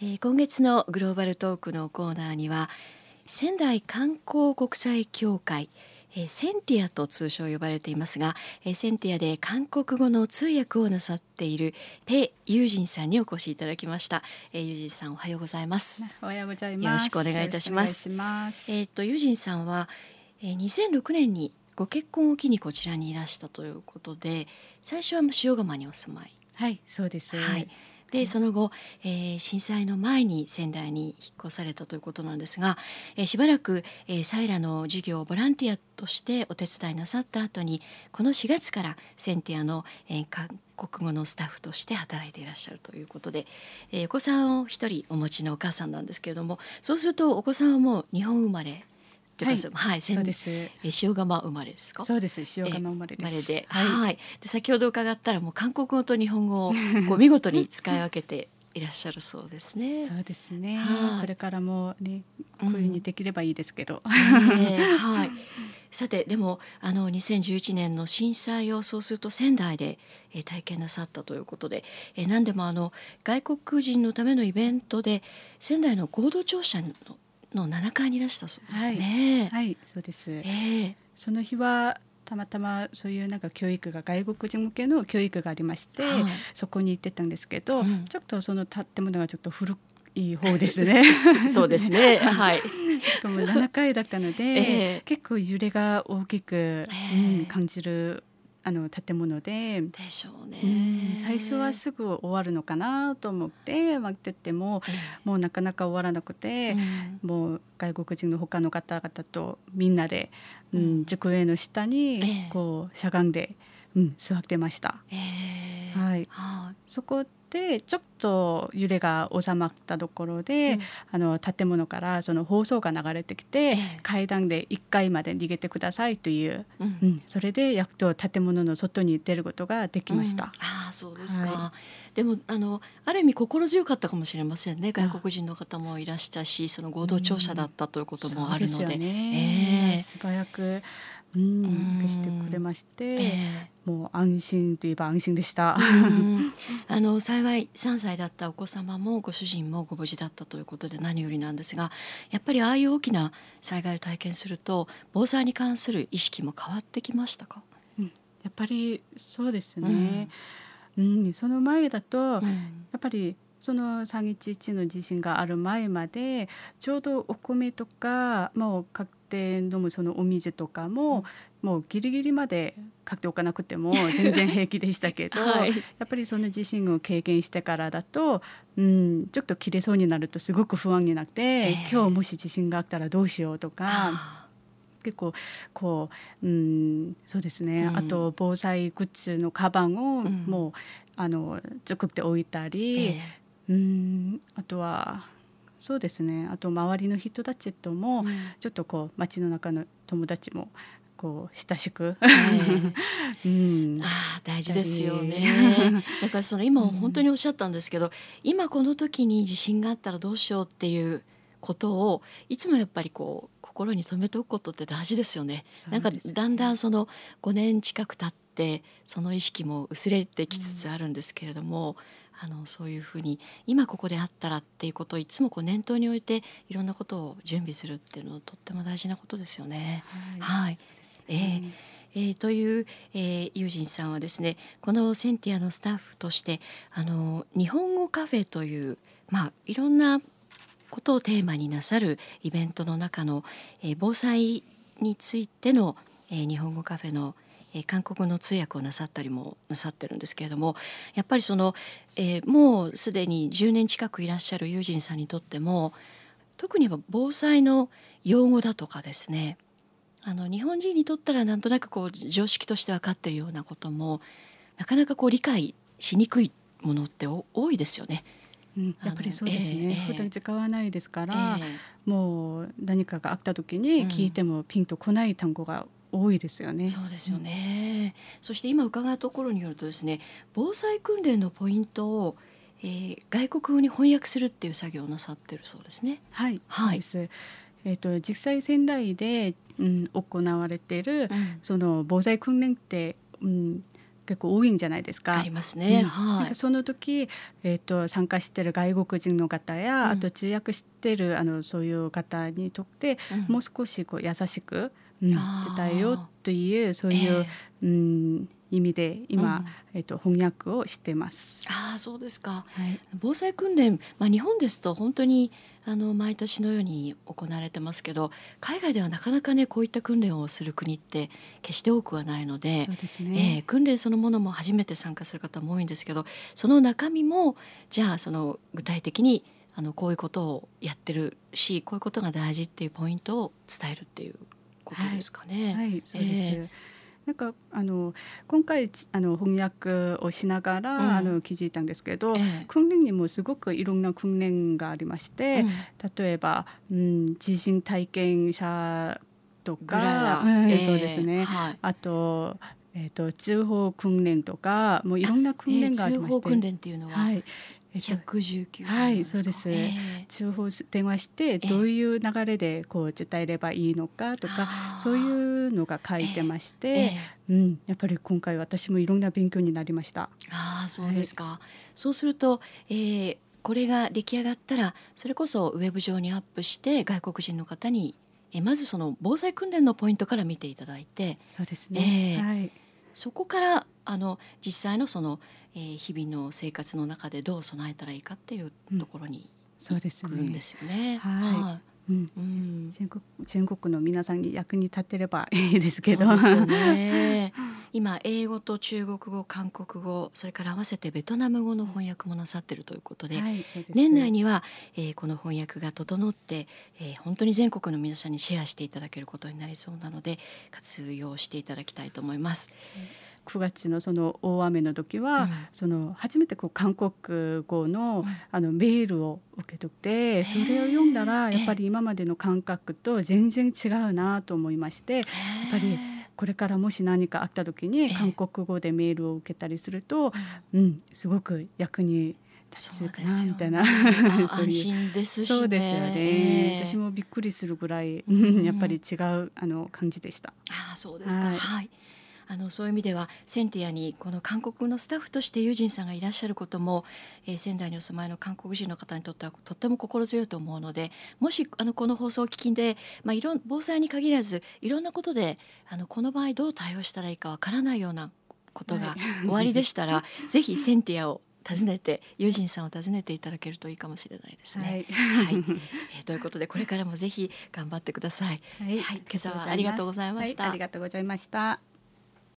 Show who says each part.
Speaker 1: えー、今月のグローバルトークのコーナーには仙台観光国際協会えー、センティアと通称呼ばれていますが、えー、センティアで韓国語の通訳をなさっているペ・ユージンさんにお越しいただきました、えー、ユージンさんおはようございます。
Speaker 2: おはようございます。
Speaker 1: よろしくお願いいたします。えっ、とユージンさんは、えー、2006年にご結婚を機にこちらにいらしたということで最初は塩釜にお住まい。
Speaker 2: はいそうです。
Speaker 1: はいでその後、えー、震災の前に仙台に引っ越されたということなんですが、えー、しばらく、えー、サイラの授業をボランティアとしてお手伝いなさった後にこの4月からセンティアの、えー、韓国語のスタッフとして働いていらっしゃるということで、えー、お子さんを一人お持ちのお母さんなんですけれどもそうするとお子さんはもう日本生まれ
Speaker 2: はい、はい、そうです。え
Speaker 1: 塩釜生まれですか？
Speaker 2: そうです。塩釜生まれ
Speaker 1: です。で、はい、はい、で先ほど伺ったらもう韓国語と日本語を こう見事に使い分けていらっしゃるそうですね。
Speaker 2: そうですね。はこれからもね、こういうふうにできればいいですけど。
Speaker 1: うん、はい。さてでもあの2011年の震災をそうすると仙台で、えー、体験なさったということで、えー、何でもあの外国人のためのイベントで仙台の合同庁舎のの7階にいらしたそうですね。
Speaker 2: はい、はい、そうです。えー、その日はたまたまそういうなんか教育が外国人向けの教育がありまして、はい、そこに行ってたんですけど、うん、ちょっとその建物がちょっと古い方ですね。
Speaker 1: そうですね。はい。
Speaker 2: しかも7階だったので、えー、結構揺れが大きく、えー、うん、感じるあの建物で。
Speaker 1: でしょうね、
Speaker 2: うん、最初はすぐ終わるのかなと思って待ってても、もうなかなか終わらなくて、うん、もう外国人の他の方々とみんなで、うん、塾への下にこうしゃがんで、うん、座ってました。えー、はい、はあ、そこでちょっと揺れが収まったところで、うん、あの建物からその放送が流れてきて、えー、階段で1階まで逃げてくださいという、うん、うん、それでやっと建物の外に出ることができました。うん、
Speaker 1: あそうですか、はい、でもあのある意味心強かったかもしれませんね。外国人の方もいらしたしその合同庁舎だったということもあるので。
Speaker 2: えー、素早くうん、してくれまして、えー、もう安心といえば安心でした。
Speaker 1: あの幸い3歳だったお子様もご主人もご無事だったということで何よりなんですがやっぱりああいう大きな災害を体験すると防災に関する意識も変わってきましたか、
Speaker 2: うん、やっぱりそうですね、うん、うん、その前だと、やっぱりその311の地震がある前までちょうどお米とかもう買って飲むそのお水とかも、もうギリギリまで買っておかなくても全然平気でしたけど、はい、やっぱりその地震を経験してからだと、うん、ちょっと切れそうになるとすごく不安になって、えー、今日もし地震があったらどうしようとか。結構こう、うん、そうですね、うん、あと防災グッズのカバンをもう、うん、あの作っておいたり、えーうんあとはそうですね。あと周りの人たちとも、ちょっとこう街の中の友達もこう親しく、
Speaker 1: うん、あ大事ですよね。だからその今本当におっしゃったんですけど、うん、今この時に地震があったらどうしようっていうことをいつもやっぱりこう心に留めておくことって大事ですよね。ねなんかだんだんその5年近く経ってその意識も薄れてきつつあるんですけれども、あのそういうふうに今ここであったらっていうことをいつもこう念頭に置いていろんなことを準備するっていうのはとっても大事なことですよね。はい、はい、えーえー、という、えー、ユージンさんはですねこのセンティアのスタッフとしてあの日本語カフェという、まあ、いろんなことをテーマになさるイベントの中の、え、防災についての、え、日本語カフェのえ、韓国語の通訳をなさったりもなさってるんですけれどもやっぱりその、えー、もうすでに10年近くいらっしゃる友人さんにとっても特に防災の用語だとかですねあの日本人にとったらなんとなくこう常識として分かってるようなこともなかなかこう理解しにくいものって多いですよね。
Speaker 2: うん、やっぱりそうですね、えー、普段使わないですから、えー、もう何かがあった時に聞いてもピンとこない単語が多いですよね。
Speaker 1: そうですよね、うん、そして今伺うところによるとですね防災訓練のポイントを、えー、外国語に翻訳するっていう作業をなさってるそうですね。
Speaker 2: はい、はい、です。えーと、実際仙台で、うん、行われている、うん、その防災訓練って、うん、結構多いんじゃないですか。
Speaker 1: ありますね。
Speaker 2: うん
Speaker 1: はい。
Speaker 2: その時、えー、と参加してる外国人の方や、
Speaker 1: うん
Speaker 2: あと通訳してるあのそういう方にとって、
Speaker 1: うん
Speaker 2: もう少しこう優しく、うんようというそういう、
Speaker 1: え
Speaker 2: うん、意味で今、
Speaker 1: うん
Speaker 2: えー、と翻訳をしてます。
Speaker 1: ああそうですか。
Speaker 2: はい、
Speaker 1: 防災訓練、まあ、日本ですと本当にあの毎年のように行われてますけど海外ではなかなかねこういった訓練をする国って決して多くはないので
Speaker 2: そうです
Speaker 1: えー
Speaker 2: ね。
Speaker 1: 訓練そのものも初めて参加する方も多いんですけどその中身もじゃあその具体的にあのこういうことをやってるしこういうことが大事っていうポイントを伝えるっていうことですかね。
Speaker 2: はい、そうです。
Speaker 1: え
Speaker 2: なんかあの今回ちあの翻訳をしながら、
Speaker 1: うん。
Speaker 2: あの気づいたんですけど、
Speaker 1: ええ。
Speaker 2: 訓練にもすごくいろんな訓練がありまして、
Speaker 1: うん。
Speaker 2: 例えば、うん、地震体験者とか
Speaker 1: は、
Speaker 2: うん
Speaker 1: ええ
Speaker 2: そうですね。
Speaker 1: はい。
Speaker 2: あと,、えー、と通報訓練とかもういろんな訓練がありまして、
Speaker 1: 訓練っていうのは、119
Speaker 2: はいそうです。
Speaker 1: え
Speaker 2: 通報し電話してどういう流れでこう伝えればいいのかとか、
Speaker 1: あー
Speaker 2: そういうのが書いてまし
Speaker 1: え
Speaker 2: て、
Speaker 1: え
Speaker 2: うん、やっぱり今回私もいろんな勉強になりました。
Speaker 1: ああそうですか、そうすると、えーこれが出来上がったらそれこそウェブ上にアップして外国人の方に、えーまずその防災訓練のポイントから見ていただいて
Speaker 2: そうですね。
Speaker 1: ええ。
Speaker 2: はい、
Speaker 1: そこからあの実際のその、えー日々の生活の中でどう備えたらいいかっていうところに
Speaker 2: そうですね
Speaker 1: 行くんで。すよね。
Speaker 2: はいうん、
Speaker 1: いうん
Speaker 2: 全国全国の皆さんに役に立てればいいですけど。
Speaker 1: そうですよね。今英語と中国語、韓国語、それから合わせてベトナム語の翻訳もなさってるということで、
Speaker 2: はい、です
Speaker 1: 年内には、えーこの翻訳が整って、えー本当に全国の皆さんにシェアしていただけることになりそうなので活用していただきたいと思います。
Speaker 2: 9月のその大雨の時は、
Speaker 1: うん。
Speaker 2: その初めてこう韓国語の,、
Speaker 1: うん。
Speaker 2: あのメールを受け取ってそれを読んだら
Speaker 1: ええ。
Speaker 2: やっぱり今までの感覚と全然違うなと思いまして
Speaker 1: やっ
Speaker 2: ぱりこれからもし何かあった時
Speaker 1: ええ。
Speaker 2: に韓国語でメールを受けたりすると、うん、すごく役に立つかなみたいなそう
Speaker 1: 安
Speaker 2: いう。
Speaker 1: 心ですしね。
Speaker 2: そうですよね、
Speaker 1: えー
Speaker 2: 私もびっくりするぐらい、
Speaker 1: ん
Speaker 2: やっぱり違うあの感じでした。
Speaker 1: ああそうですか。
Speaker 2: は
Speaker 1: はいい。あのそういう意味ではセンティアにこの韓国のスタッフとしてユージンさんがいらっしゃることも、えー仙台にお住まいの韓国人の方にとってはとっても心強いと思うのでもしあのこの放送を聞きで、まあ、いろん防災に限らずいろんなことであのこの場合どう対応したらいいかわからないようなことが
Speaker 2: はい。
Speaker 1: 終わりでしたら、ぜひセンティアを訪ねてユージンさんを訪ねていただけるといいかもしれないですね。
Speaker 2: はい、
Speaker 1: はい。えーということでこれからもぜひ頑張ってください。
Speaker 2: はい。
Speaker 1: はい。今朝はありがとうございました。
Speaker 2: はい、ありがとうございました。